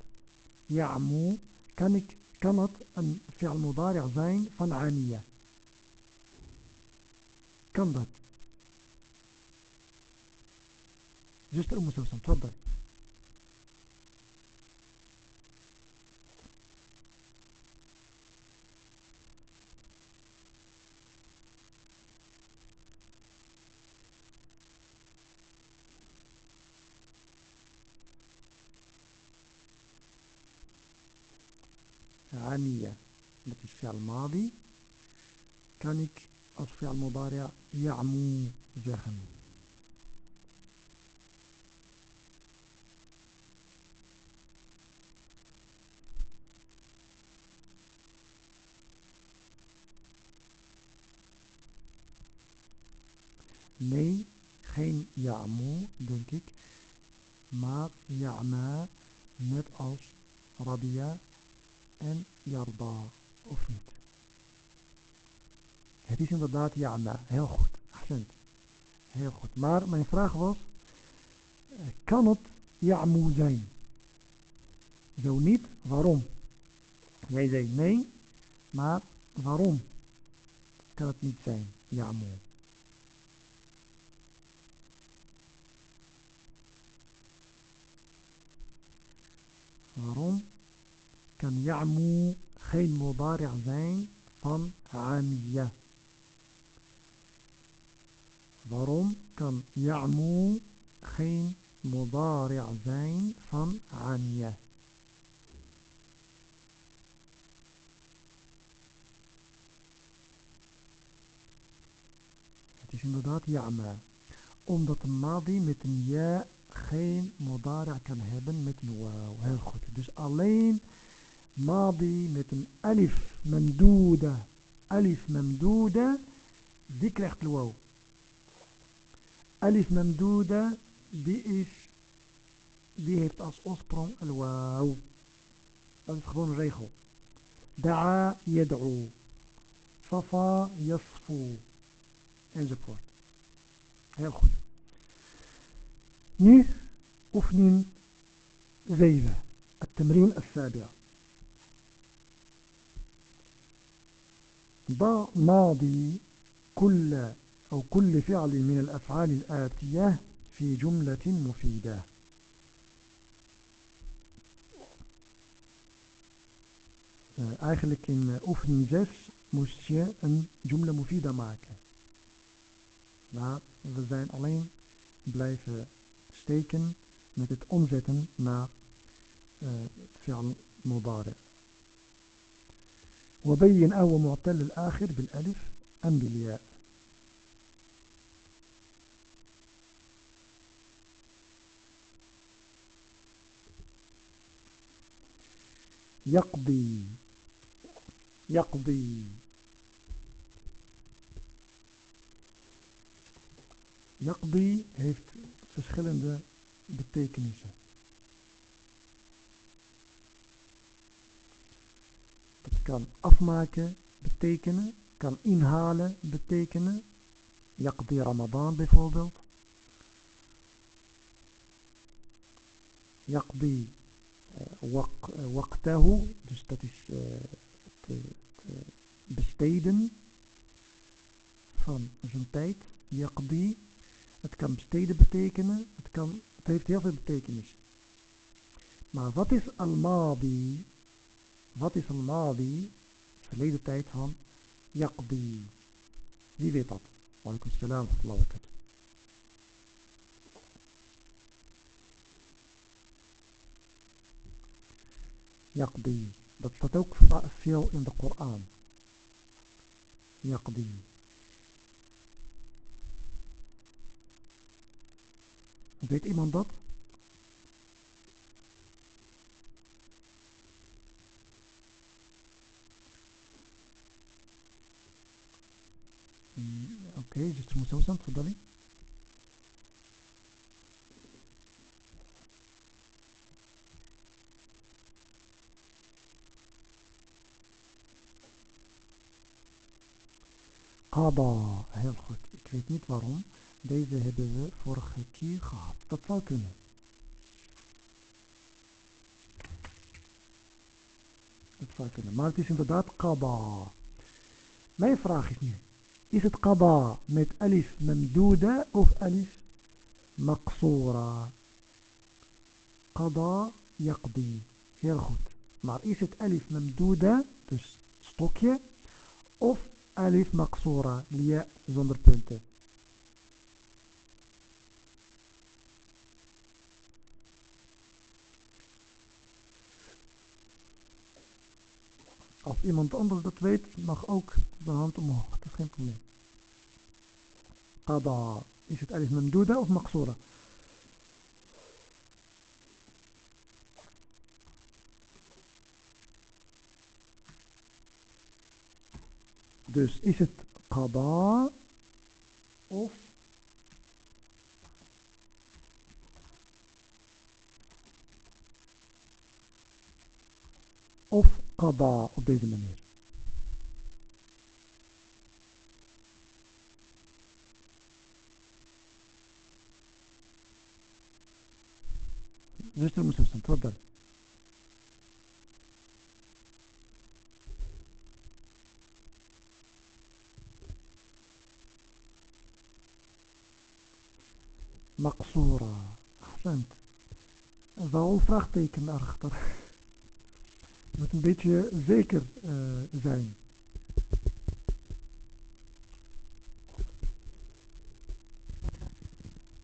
Ya'mu, kan, ik, kan het een fi'al mudari' zijn van aniya? Kan dat? Zuster Umm Sousan, تفضل عمية التي في الفعل الماضي كانك الفعل المضارع يعمو جهم لي geen يعمو denk ik يعمى net أوس ربيع en yarda, of niet? Het is inderdaad ya'ma, heel goed. Accent. Heel goed. Maar mijn vraag was, kan het ya'mu zijn? Zo niet, waarom? Jij zei nee, maar waarom kan het niet zijn, ya'mu? Waarom kan ya'mu geen mudari' zijn van amiya? Waarom kan ya'mu geen mudari' zijn van amiya? Het is inderdaad ya'ma. Omdat de madi met een ja geen modara kan hebben met een wauw. Heel goed. Dus alleen ماضي مت ألف ممدودة ألف ممدودة ذكر أخت الواو. ألف ممدودة دي إيش دي هيت أس أسبرون الواو. ألف خبون ريخو دعا يدعو. صفا يصفو. انزفورت هيل خود نيه أفنين زيزة التمرين السابع. ضع ماضي كل أو كل فعل من الأفعال الآتية في جملة مفيدة uh, eigenlijk in uh, oefening 6 moest je een jumla mufida maken. Maar we zijn alleen blijven steken met het omzetten naar فعل مضارع وبين أهو معتل الآخر بالألف أم بالياء يقضي يقضي يقضي heeft verschillende betekenissen. Kan afmaken betekenen, kan inhalen betekenen. Yaqdi Ramadan bijvoorbeeld. Yaqdi uh, waqtahu, dus dat is te, te besteden van zijn tijd. Yaqdi het kan besteden betekenen. Het, kan, het heeft heel veel betekenis. Maar wat is al-madi? Wat is al-madi? Verleden tijd van yaqdi. Wie weet dat? Walaikum salam wa Yaqdi. Dat staat ook veel in de Koran. Yaqdi. Weet iemand dat? اوكي جست مسوسا تفضلي Qada. Heel goed. Ik weet niet waarom. Deze hebben we vorige keer gehad. Dat zou kunnen. Dat zou kunnen. Maar het is inderdaad qada. Mijn vraag is nu. Is het qada met alif mamduda of alif maqsura? Qada yaqdi. Heel goed. Maar is het alif mamduda, dus stokje, of alif maqsura, lia zonder punten? Als iemand anders dat weet, mag ook ضمنت مهر تسخين طلاب قضى ليست ألف ممدودة أو مقصورة. Dus is het qada of of qada op deze manier. زوجة المسلسل تفضل مقصورة أحسنت waarom vraagteken daarachter? Je moet een beetje zeker uh, zijn.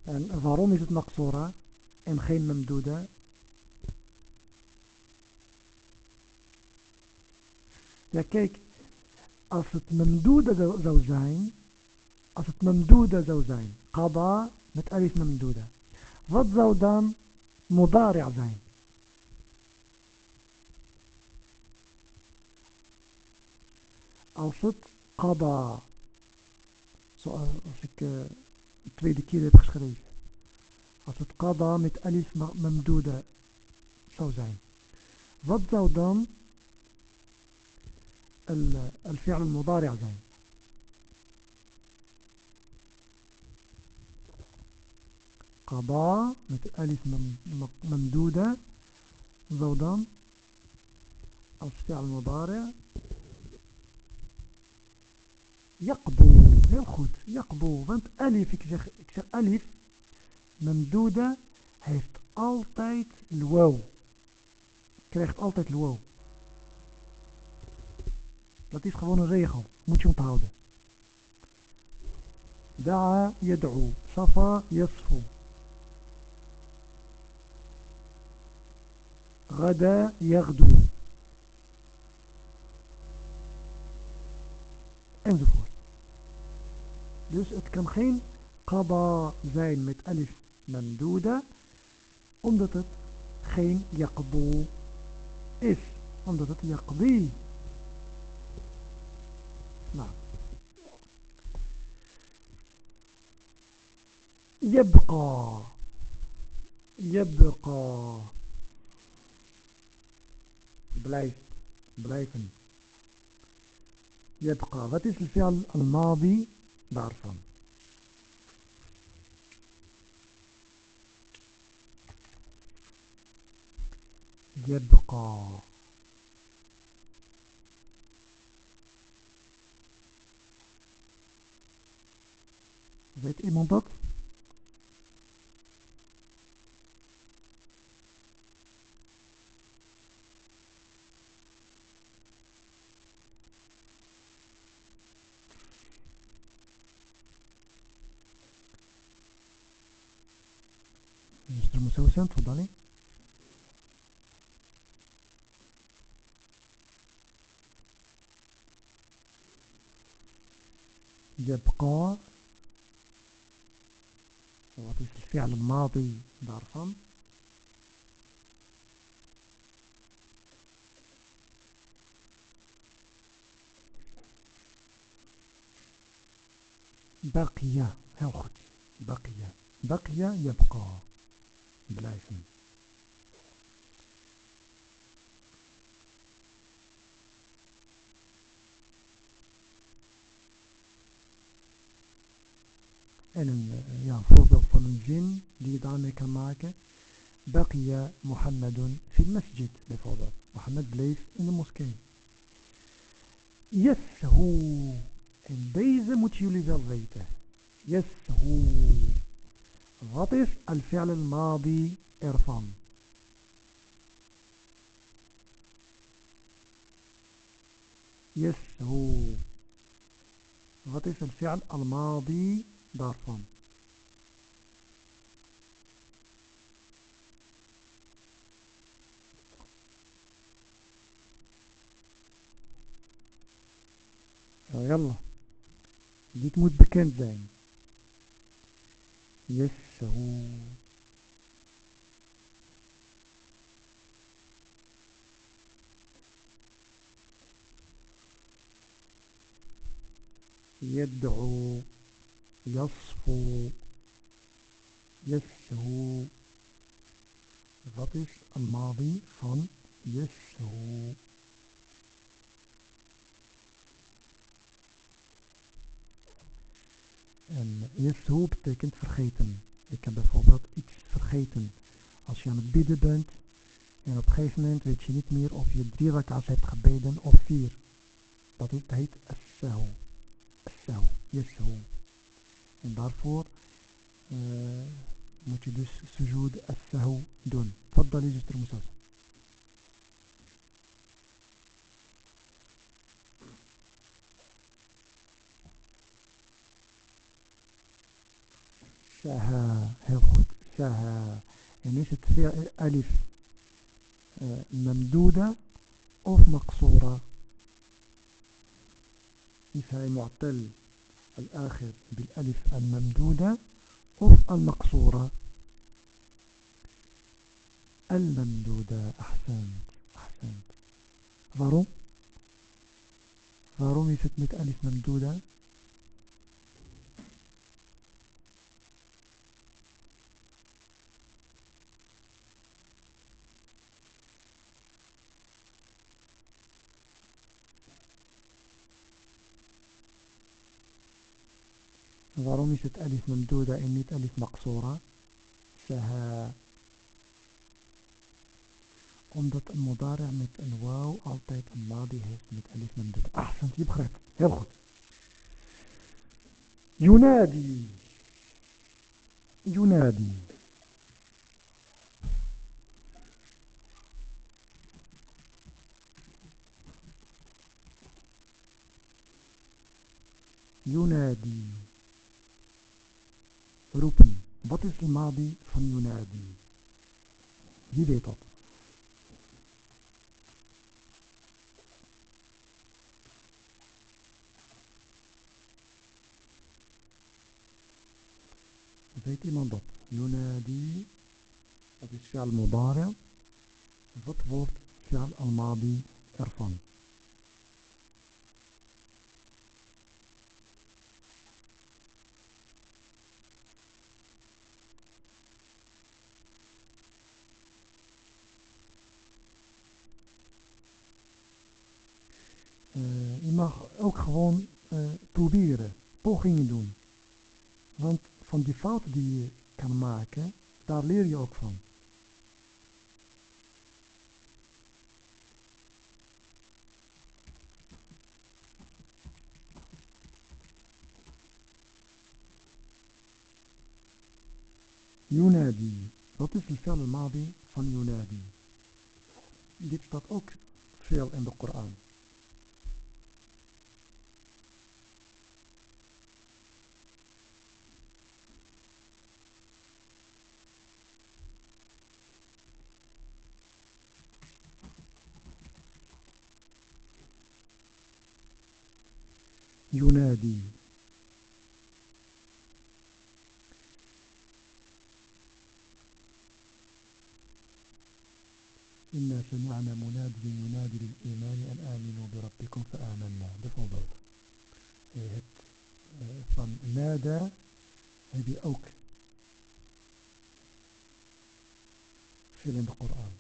En waarom is het maqsura En geen mamduda? Ja kijk, als het mamduda zou, zijn, als het mamduda zou zijn, qada met alif mamduda, wat zou dan mudari' zijn? als het qada, zoals ik uh, de tweede keer heb geschreven, als het qada met alif mamduda zou zijn, wat zou dan الفعل المضارع zijn? قضاء met alif mamduda zou dan als fi'al mudari' Yakbu, heel goed, yakbu. Want alif, ik zeg, memduda heeft altijd lwaw. Krijgt altijd lwaw. Dat is gewoon een regel, moet je onthouden. Da'a yad'u, safa yasfu. غدا يغدو enzovoort. Dus het kan geen qada zijn met alif mamduda, omdat het geen yaqbu is. Omdat het yaqdi. Nou. يبقى يبقى blijf blijven يبقى wat is الفعل الماضي daarvan. يبقى Weet iemand dat? الماضي daarvan بقية heel goed بقية بقية يبقى اسم maken. Baqiya Muhammadun fil masjid bijvoorbeeld. Mohammed bleef in de moskee. Yeshu. En deze moeten jullie wel weten. Yeshu. Wat is al-fi'l al-madi ervan? Yeshu. Wat is al-fi'l al-madi daarvan? يلا. دي تموت بكام زين يعني؟ يس هو يدعو يصفو. يسهو Wat is een يسهو van En yeshu betekent vergeten. Ik heb bijvoorbeeld iets vergeten. Als je aan het bidden bent en op een gegeven moment weet je niet meer of je drie rak'ahs hebt gebeden of vier. Dat heet as-sahu. As-sahu. En daarvoor uh, moet je dus sujud as-sahu doen. Faddal is er شاها هاخد شاها يعني إيش تصير؟ ألف آه، ممدودة أو مقصورة. مثال معطل الآخر بالألف الممدودة أو المقصورة؟ الممدودة أحسنت أحسنت. ضروم ضروم يفتمت ألف ممدودة؟ Het alif mamduda en niet alif maqsura? Saha. Omdat een modara met een wauw altijd een madi heeft met alif mamduda. Ah, je begrijpt. Heel goed. Yunadi. Yunadi. ينادي roepen. Wat is de madi van yunadi? Wie weet dat? Weet iemand dat? Yunadi, dat is fi'al mudari. Wat wordt fi'al al-madi ervan? Uh, je mag ook gewoon uh, proberen, pogingen doen. Want van die fouten die je kan maken, daar leer je ook van. Yunadi. Wat is fi'al madi van Yunadi? Dit staat ook veel in de Koran. ينادي. إنا سمعنا مناديا ينادي للإيمان أن آمنوا بربكم فآمنا. بفضل نادى هذه أوك في القرآن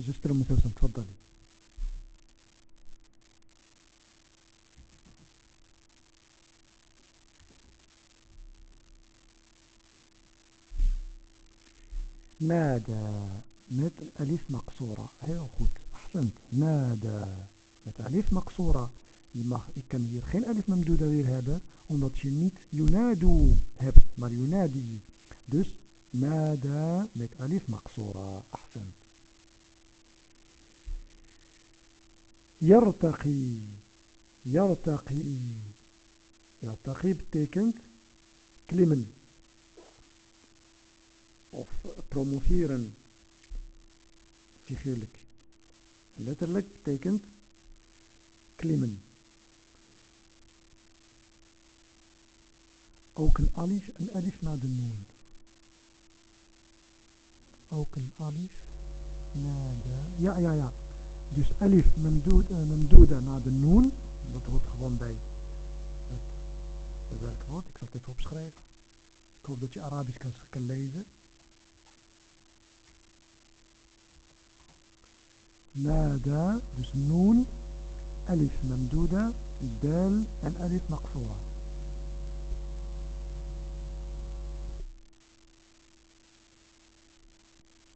جزء المسلسل تفضلي. ماذا؟ مثل الف مقصورة. هيا أخوت أحسنت. ماذا؟ مثل الأليف مقصورة. يمكن هي خير الف ممدودة غير هذا ونطشي je ينادو. هبت maar ينادي. دوس. ماذا؟ مثل الف مقصورة. أحسنت. Yartaqi. Yartaqi. Yartaqi betekent klimmen. Of promoveren. Figuurlijk. Letterlijk betekent klimmen. Ook een alif, een alif na de noon. Ook een alif na de... Ja, ja, ja. Dus alif memduda eh, na de noon. Dat hoort gewoon bij het werkwoord. Ik zal het even opschrijven. Ik hoop dat je Arabisch kan, kan lezen. Nada, dus Noon, alif memduda, del en alif maqsura.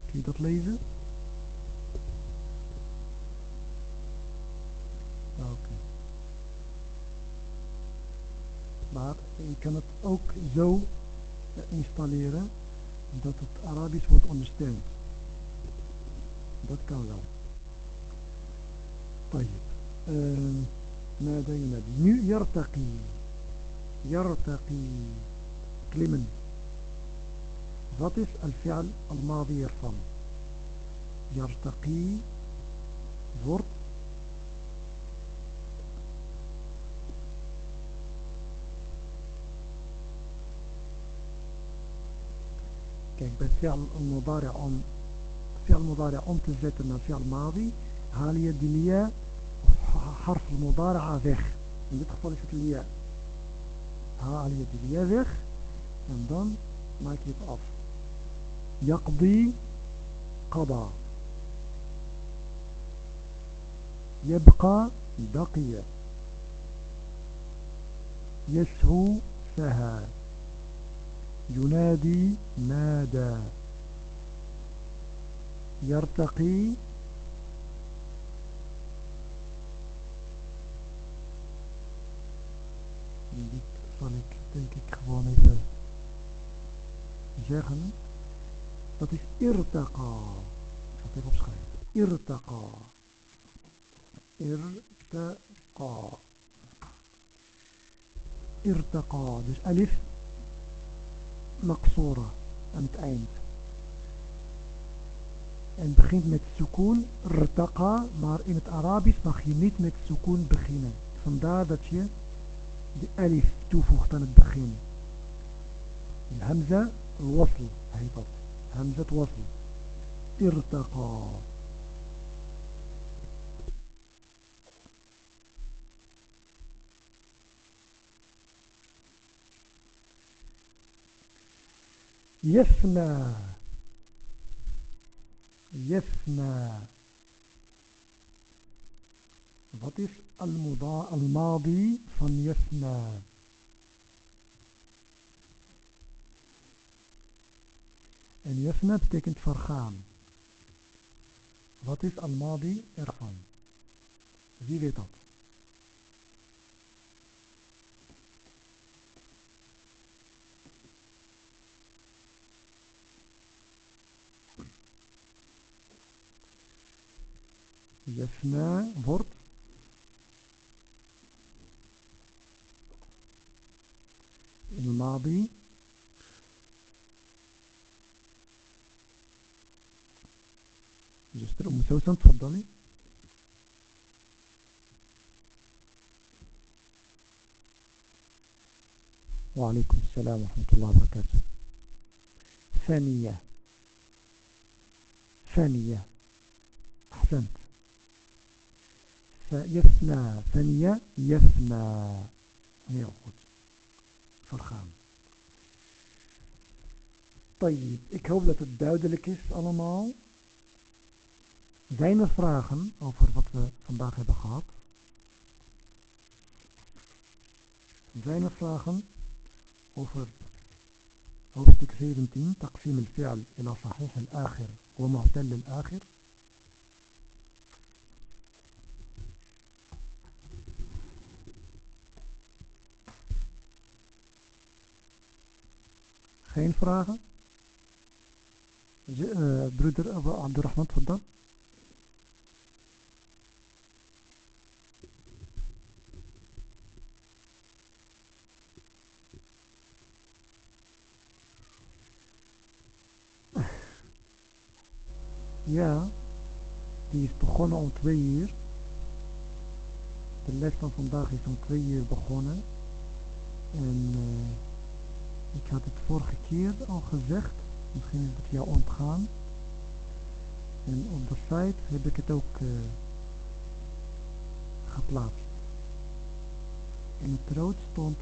Kun je dat lezen? Maar je kan het ook zo installeren dat het Arabisch wordt ondersteund. Dat kan wel. طيب ماذا ينادي nu يرتقي يرتقي klimmen wat is الفعل الماضي ervan يرتقي wordt kijk bij فعل المضارع om فعل المضارع om te zetten naar فعل ماضي haal je die lia harf al-mudara'a weg. In dit geval is het lia. Haal je die lia weg en dan maak je het af. Yaqdi qada. يبقى بقي يسهو سهى ينادي نادى يرتقي dit zal ik denk ik gewoon even zeggen. Dat is irtaqa. Ik zal het even opschrijven. Irtaqa. Irtaqa. Irtaqa. Dus alif maqsura aan het eind. En begint met sukoon, irtaqa, maar in het Arabisch mag je niet met sukoon beginnen. Vandaar dat je de alif toevoegt aan het begin. In hamza al-wasl heet dat. Hamza يفنى. يفنى. بطيس المضاء الماضي فن يفنى إن يفنى بتكنت فرخان. بطيس الماضي ارفان زي بيطات Yasna wordt الماضي. جستر أم سوسن تفضلي. وعليكم السلام ورحمة الله وبركاته. ثانية ثانية Yefna. Thaniya Yefna. Heel goed. Vergaan. Tayyip. Ik hoop dat het duidelijk is allemaal. Zijn er vragen over wat we vandaag hebben gehad? Zijn er vragen over hoofdstuk 17, taqsim al-fi'al ila sahih al-akhir wa mu'tal al-akhir? Geen vragen? Uh, broeder Abu Abdurrahman, vandaan. (laughs) Ja, die is begonnen om twee uur. De les van vandaag is om twee uur begonnen. En... Uh, ik had het vorige keer al gezegd. Misschien is het jou ontgaan. En op de site heb ik het ook uh, geplaatst. In het rood stond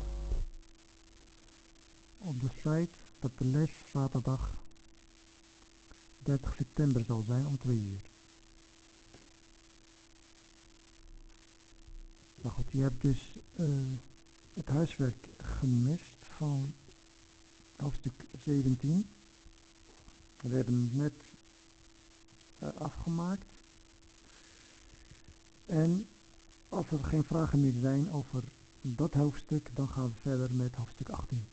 op de site dat de les zaterdag 30 september zal zijn om 2 uur. Nou goed, je hebt dus uh, het huiswerk gemist van hoofdstuk 17. We hebben het net uh, afgemaakt. En als er geen vragen meer zijn over dat hoofdstuk, dan gaan we verder met hoofdstuk 18.